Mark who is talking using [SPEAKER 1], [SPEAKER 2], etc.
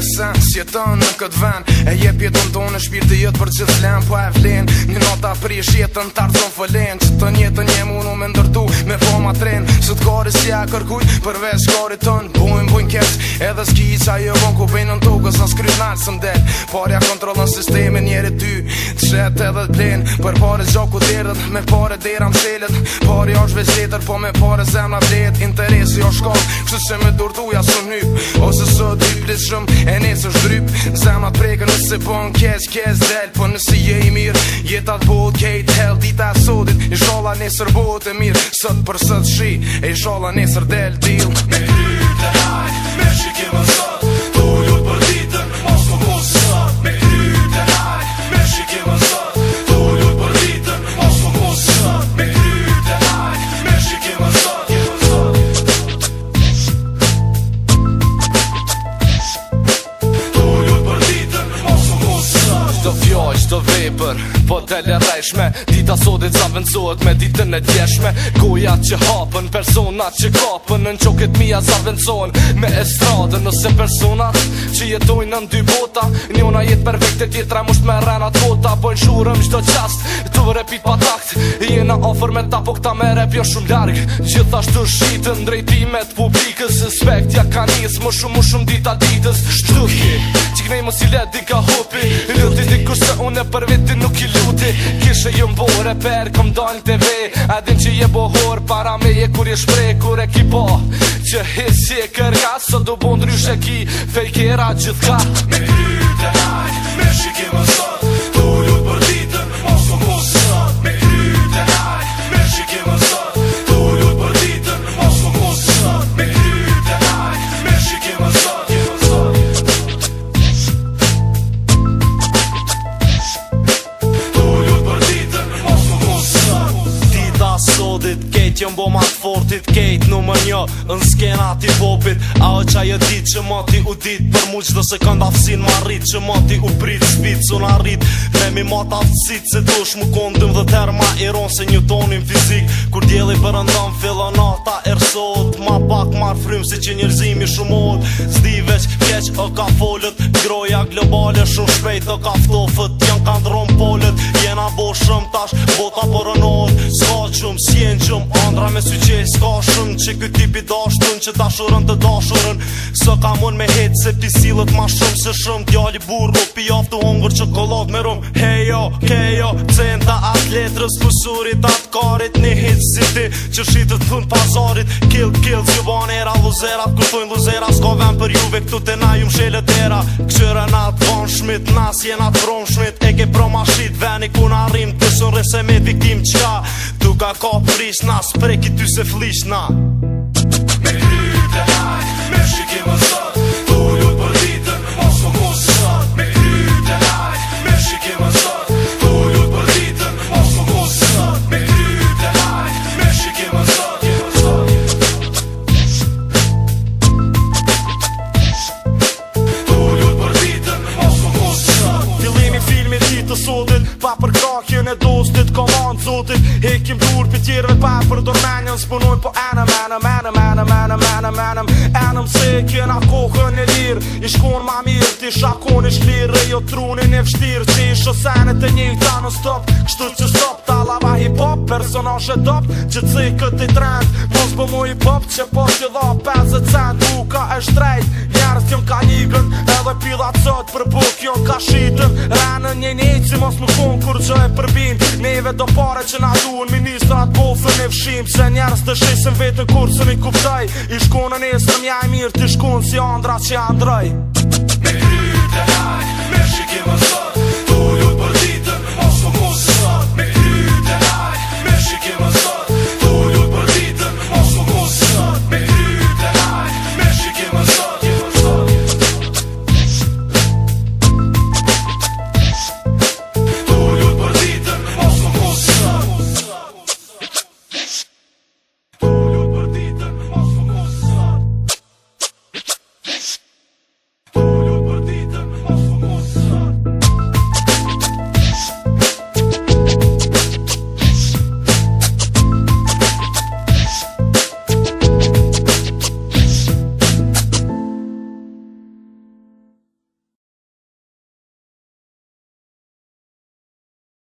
[SPEAKER 1] presen Si e në këtë ven E je pjetën të unë shpirë të jetë për gjithë lem Po e vlen Një nota pri e shjetën të ardhën fëlen Që të njetën një munu me ndërtu Me foma tren Së të gori si a kërkuj Përvesh gori të bujnë bujnë kesh Edhe s'ki i qa jo vonë ku bejnë në tukës Në skrytë nalë së mdel Parja kontrolën sistemi njerë e ty shet edhe t'lin Për pare zhoku dirët, me pare deram m'selet Pare jo është veç po me pare zemna vlet Interesi jo shkon, kështë që me durduja së n'hyp Ose së dy plis shumë, e nesë është dryp Zemna t'preke nëse bon kesh, kesh del Po nëse je i mirë, jetat bot, kejt, hell, dita e sotit I shola nesër bot e mirë, sët për sët shi E i shola nesër del, deal Me kryt e hajt, me shikim
[SPEAKER 2] sot
[SPEAKER 3] ojsh të vepër Po të rejshme Dita sotit zavendzohet me ditën e djeshme Goja që hapën, persona që kapën Në në qoket mija zavendzohen me estradën Nëse personat që jetojnë në dy bota Njona jetë vekte, tjetra musht me renat bota Po në shurëm qdo qast të vërepit pa takt Jena ofër me ta po këta me rep jo shumë larg Gjithashtu shqitën drejtimet publikës Spektja ka njës më shumë më shumë dita ditës Shtuki, që kënej më si ledi ka hopi se ju mbo reper, kom TV A din që je bohor, para me je kur je shprej Kur e ki po, që hisi e kërka Së do bo ndrysh e ki, fejkera gjithka Me kry të hajt, me shikim o sot
[SPEAKER 4] artit kejt në më një Në skena ti popit A o qa jë dit që më ti u dit Për mu qdo se kënd afsin më rrit Që më ti u prit Spit së në rrit Me mi më të afsit Se dush më kondim dhe terma ma iron Se një tonim fizik Kur djeli për ndëm Filon e rësot Ma pak mar frymë, Si që njërzimi shumot Zdi veç keq o ka folët Groja globale shumë shpejt o ka ftofët kanë dronë polët Kena bo shumë tash, bota përënod Ska qëmë, sjenë gjumë andra me syqej Ska shumë që këtë tipi dashtën Që dashurën të dashurën Së ka mund me hetë se pëti silët ma shumë Se shumë djali burro, pijaf hongër që me rumë Hejo, kejo, centa atë letrës Fusurit atë karit, një hitë si ti Që shitë të thunë pazarit Kill, kill, zjo banera, luzera Kër thunë luzera, s'ka ven për juve Këtu të na ju më shelet era na të shmit, nas shmit E ke proma veni kun arrim të sonre se me dikim qka Tu ka ka prish na, sprek ty se flish na
[SPEAKER 2] ditë të sotit Pa për krakjën e dostit, komandë zotit hekim dur për tjerëve pa për dormenjën s'punoj po enëm, enëm, enëm, enëm, enëm, enëm, enëm Enëm se kjena kohën e lirë I shkon ma mirë, ti shakon i shlirë E jo trunin e vështirë Që i shosenet e një ta në stop Kështu që stop, ta lava hip-hop Personashe dop, që të cikët i trend Po Po mu i pop që po që dha 50 cent Mu ka e shtrejt Njerës kjo ka njipën Edhe pila të sot për bu kjo ka shitën Renë një një që mos më kun kur që e përbin Neve do pare që na duen Ministrat po fërn e fshim Se njerës të shisën vetën kur së një kuptaj I shkunën në së një e mirë Ti shkunë si Andra që Andrej